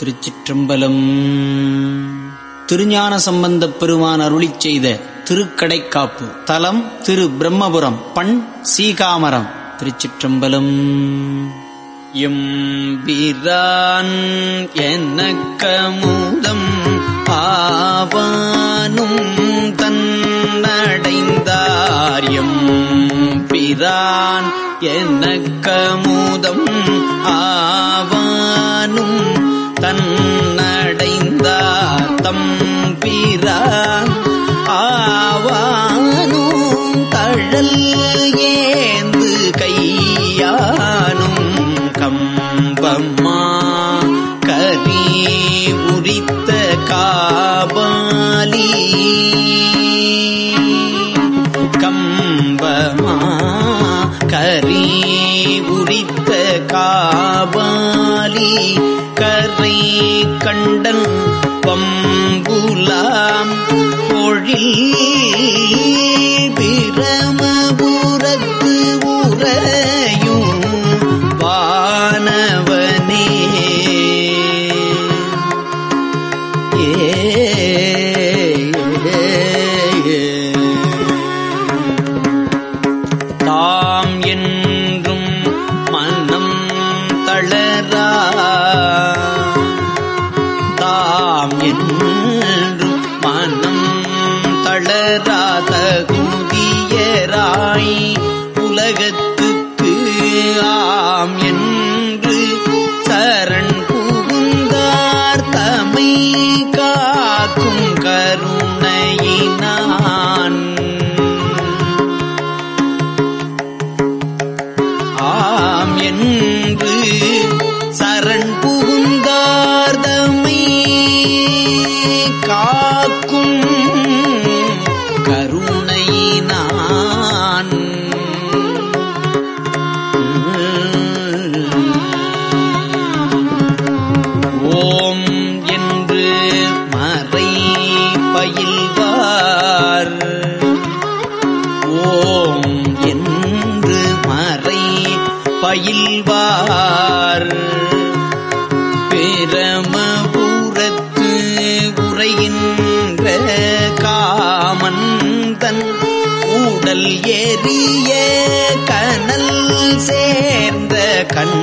திருச்சிற்றம்பலம். திருஞான சம்பந்தப் பெருமான் அருளிச் செய்த திருக்கடைக்காப்பு தலம் திரு பிரம்மபுரம் பண் சீகாமரம் திருச்சிற்றம்பலம். எம்பிரான் எனக்கமுதம் ஆவானும் தன்னடைந்தார். எம்பிரான் எனக்கமுதம் ஆவானும் தம்பிரான் ஆவானும் தழல் ஏந்து கையானும் கம்பம்மா. கரி உரித்த காபாலி. கம்பமா கரி உரித்த காபாலி. கரை கண்டன் பம் பொழில் கனல் சேர்ந்த கண்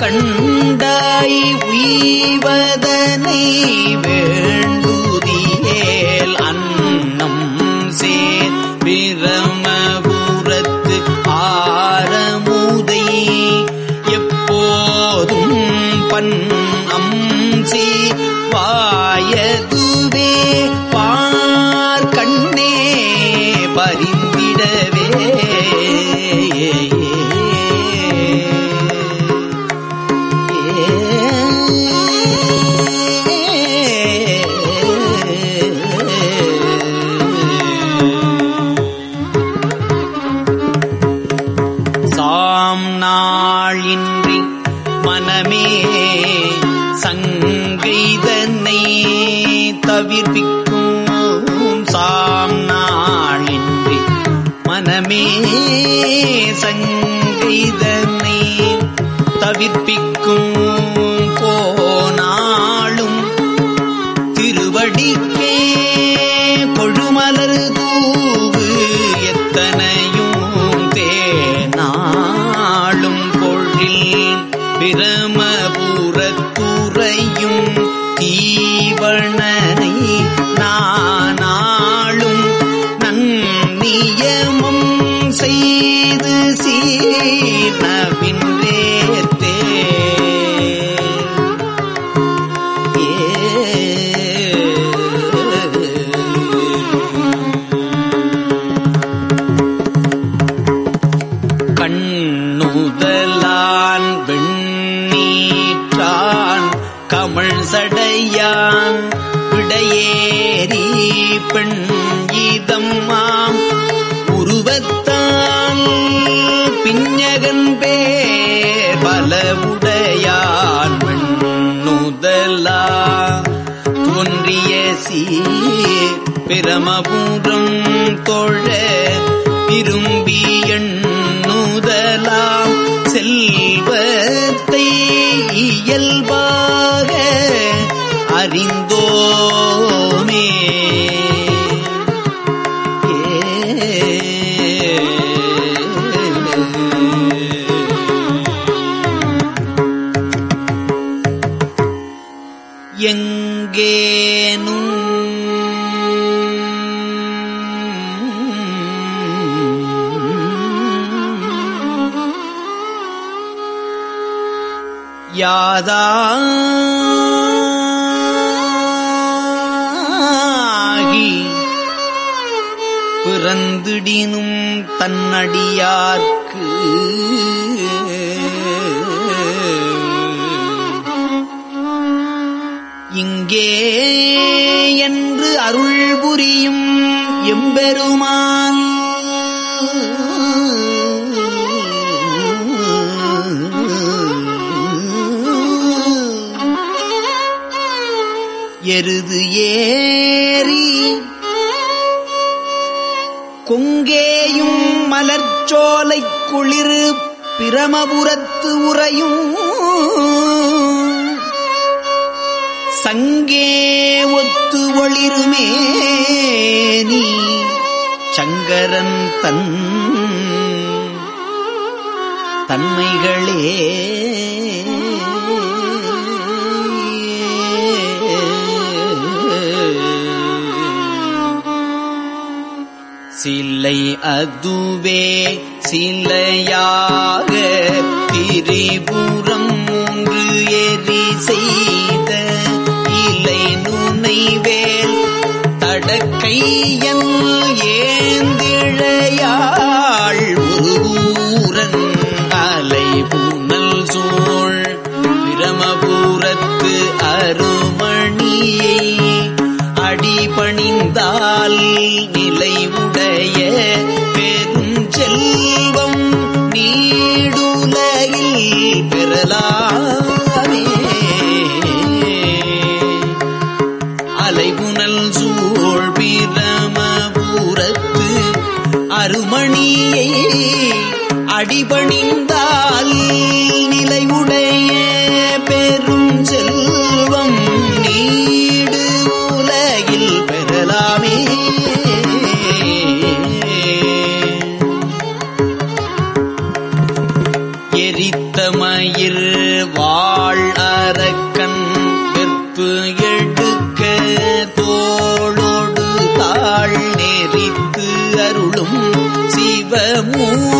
கண்டாய் உய்வதனை வேண்டுதியேல் அன்னம் சே பிற மனமே சங்கிதனை தவிர்ப்பிக்கும் போனாலும் திருவடிக்கே கொழுமலர் தூவு எத்தனையும் தேனாளும் பொழில் பிரமபுரத்துறையும் தீவன எல்லாம் தோன்றிய சீ பிரமபூரம் தொழ விரும்பி எண்ணுதலாம் யாதாகி பிறந்திடினும் தன்னடியார்க்கு இங்கே என்று அருள் புரியும் எம்பெருமான் எருது ஏறி கொங்கேயும் மலர்ச்சோலை குளிர் பிரமபுரத்து உறையும். சங்கே ஒத்து ஒளிருமே நீ சங்கரன் தன் தன்மைகளே. சிலை அதுவே சிலையாக திரிபுரம் மூன்று எரி செய்த இலை நுனைவேல் தடக்கையன் ஏந்திழையாள் ஒருவூரன் அலை புனல் சூழ் பிரமபுரத்து அருமணியை அடிபணிந்தால் நிலைவுடைய பெருஞ்செல்வம் நீடுலகில் பெறலாமே அலைபுனல் சூழ் பிரமபுரத்து அருமணியை அடிபணிந்தால் நிலை உடைய Oh.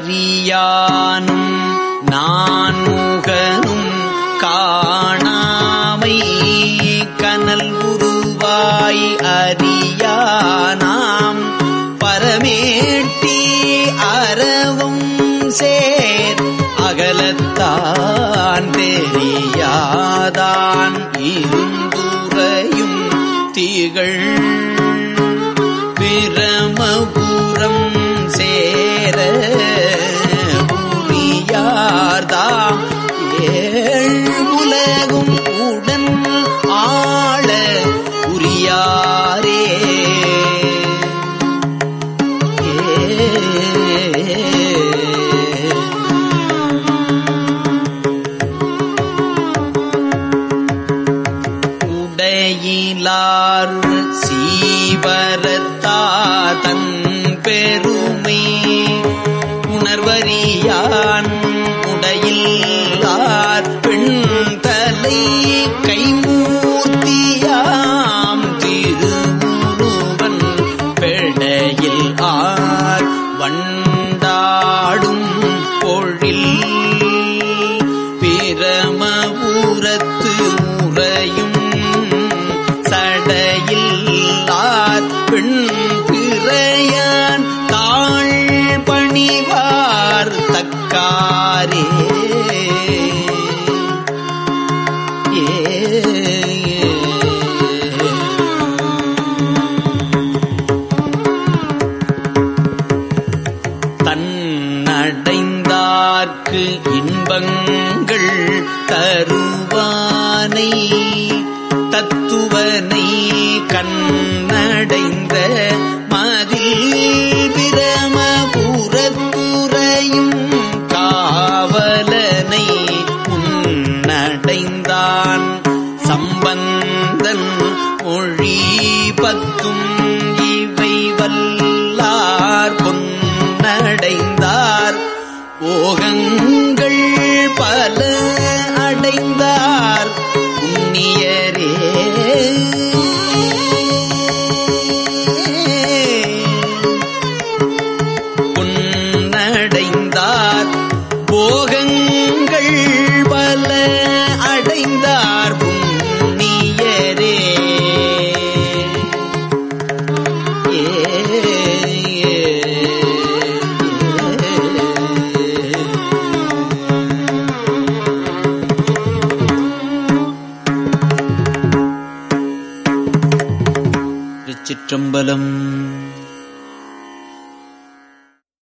அறியானும் நான்முகனும் காணாமை கனல் உருவாய் அறியானாம். பரமேட்டி அறவும் சேர் அகலத்தான் தெரியாதான் இருந்துரையும் தீகள் பிரமபுரம் தத்துவனை தத்துவனை கண்ணடைந்த மதில் பிரமபுரத்துறையும் காவலனை உன்னடைந்தான். சம்பந்தன் மொழி பத்தும் இவை வல்லார் பொன்னடைந்தார். ஓகங்கள்